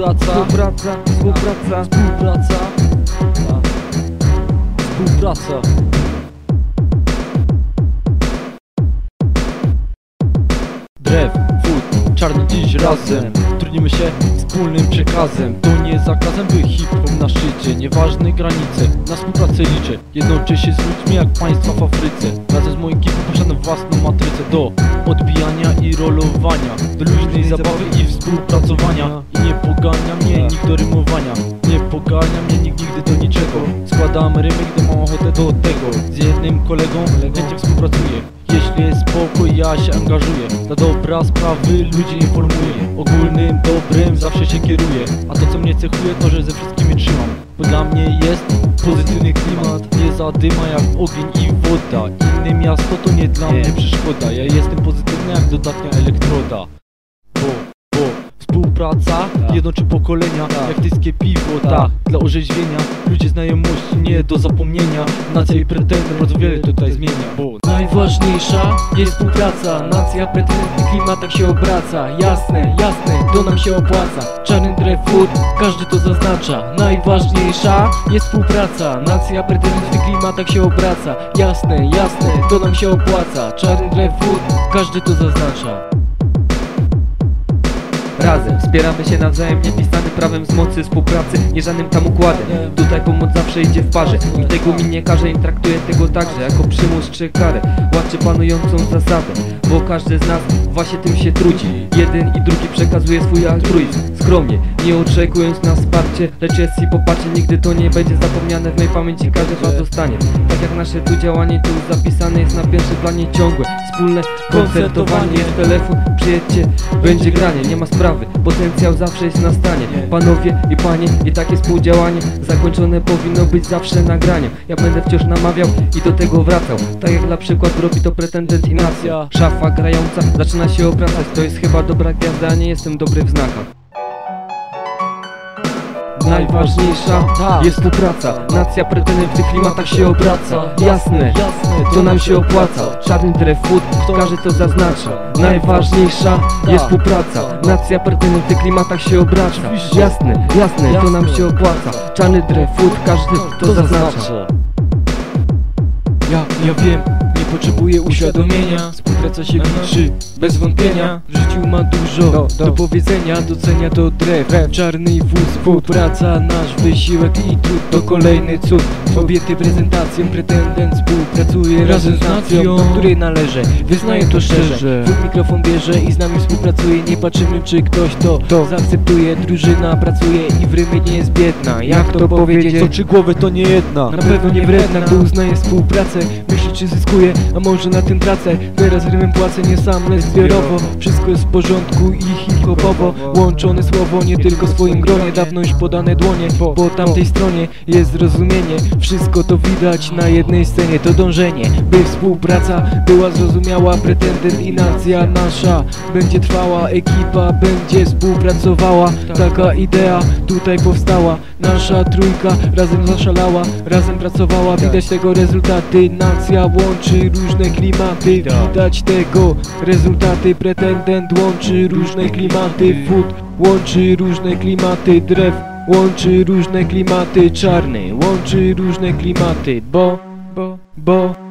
Współpraca, Współpraca, współpraca. Współpraca, współpraca. Drew, food, czarny dziś razem. Trudnimy się wspólnym przekazem. To nie zakazem, by hip-hop na szczycie. Nieważne granice, na współpracę liczę. Jednoczę się z ludźmi jak państwa w Afryce. Razem z moim ekipą posiadam własną matrycę Do odbijania i rolowania zabawy i współpracowania. I nie pogania mnie nikt do rymowania. Nie pogania mnie nikt nigdy do niczego. Składam rymy, gdy mam ochotę do tego. Z jednym kolegą chętnie współpracuję. Jeśli jest spokój, ja się angażuję. Dla dobra sprawy ludzi informuję. Ogólnym dobrem zawsze się kieruję. A to co mnie cechuje to, że ze wszystkimi trzymam. Bo dla mnie jest pozytywny klimat. Nie zadyma jak ogień i woda. Inne miasto to nie dla mnie przeszkoda. Ja jestem pozytywny jak dodatnia elektroda Współpraca jednoczy pokolenia Jak tyskie piwo, tak. Dla orzeźwienia. Ludzie znajomości nie do zapomnienia. Nacja i pretendent bardzo wiele tutaj zmienia. Bo Najważniejsza jest współpraca. Nacja pretendent w klimatach się obraca. Jasne, jasne, to nam się opłaca. Czarny drew food, każdy to zaznacza. Najważniejsza jest współpraca. Nacja pretendent w tych klimatach się obraca. Jasne, jasne, to nam się opłaca. Czarny drew food, każdy to zaznacza Razem. Wspieramy się nawzajem niepisanym prawem z mocy współpracy, nie żadnym tam układem. Tutaj pomoc zawsze idzie w parze, nikt tego mi nie każe i traktuje tego także jako przymus czy karę Łatczy panującą zasadę, bo każdy z nas właśnie tym się trudzi. Jeden i drugi przekazuje swój altruizm Skromnie, nie oczekując na wsparcie Lecz i popatrzcie, nigdy to nie będzie zapomniane W mej pamięci każdy z was zostanie Tak jak nasze tu działanie tu zapisane jest na pierwszym planie ciągłe Wspólne koncertowanie, jest telefon, przyjedźcie, będzie granie, nie ma sprawy Potencjał zawsze jest na stanie. Panowie i panie, i takie współdziałanie Zakończone powinno być zawsze nagraniem. Ja będę wciąż namawiał i do tego wracał. Tak jak na przykład robi to pretendent i nacja Szafa grająca zaczyna się obracać To jest chyba dobra gwiazda, a nie jestem dobry w znakach Najważniejsza jest współpraca Nacja pretendent w tych klimatach się obraca. Jasne, jasne, to nam się opłaca. Czarny drew food, każdy to zaznacza. Najważniejsza jest współpraca Nacja pretendent w tych klimatach się obraca. Jasne, jasne, to nam się opłaca. Czarny drew food, każdy to zaznacza. Ja, ja wiem, nie potrzebuję uświadomienia Współpraca się liczy, bez wątpienia W życiu ma dużo do powiedzenia. Docenia to drew, czarny wóz Współpraca, nasz wysiłek i trud To kolejny cud. Kobiety prezentacją, pretendent współpracuje Razem z nacją, do której należy. Wyznaję to szczerze. Wód mikrofon bierze i z nami współpracuje. Nie patrzymy czy ktoś to, zaakceptuje. Drużyna pracuje i w rymie nie jest biedna. Jak to powiedzieć? To trzy głowy to nie jedna? Na pewno nie wredna, gdy uznaje współpracę Myśli czy zyskuje, a może na tym tracę? Teraz rymem płacę nie sam, lecz zbiorowo. Wszystko jest w porządku i hip-hopowo. Łączone słowo, nie tylko w swoim gronie. Dawność podane dłonie, po tamtej stronie jest zrozumienie. Wszystko to widać na jednej scenie To dążenie, by współpraca była zrozumiała. Pretendent i nacja nasza. Będzie trwała Ekipa będzie współpracowała. Taka idea tutaj powstała. Nasza trójka razem zaszalała Razem pracowała, widać tego rezultaty Nacja łączy różne klimaty. Widać tego. Rezultaty Pretendent łączy różne klimaty. Food łączy różne klimaty. Drew łączy różne klimaty. Czarny łączy różne klimaty. Bo, bo, bo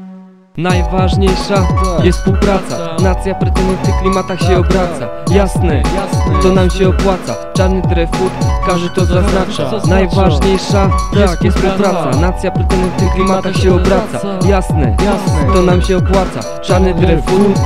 Najważniejsza jest współpraca. Nacja pretendent w tych klimatach się obraca. Jasne, to nam się opłaca. Czarny food, każdy to zaznacza. Najważniejsza jest współpraca. Nacja pretendent w tych klimatach się obraca. Jasne, to nam się opłaca. Czarny food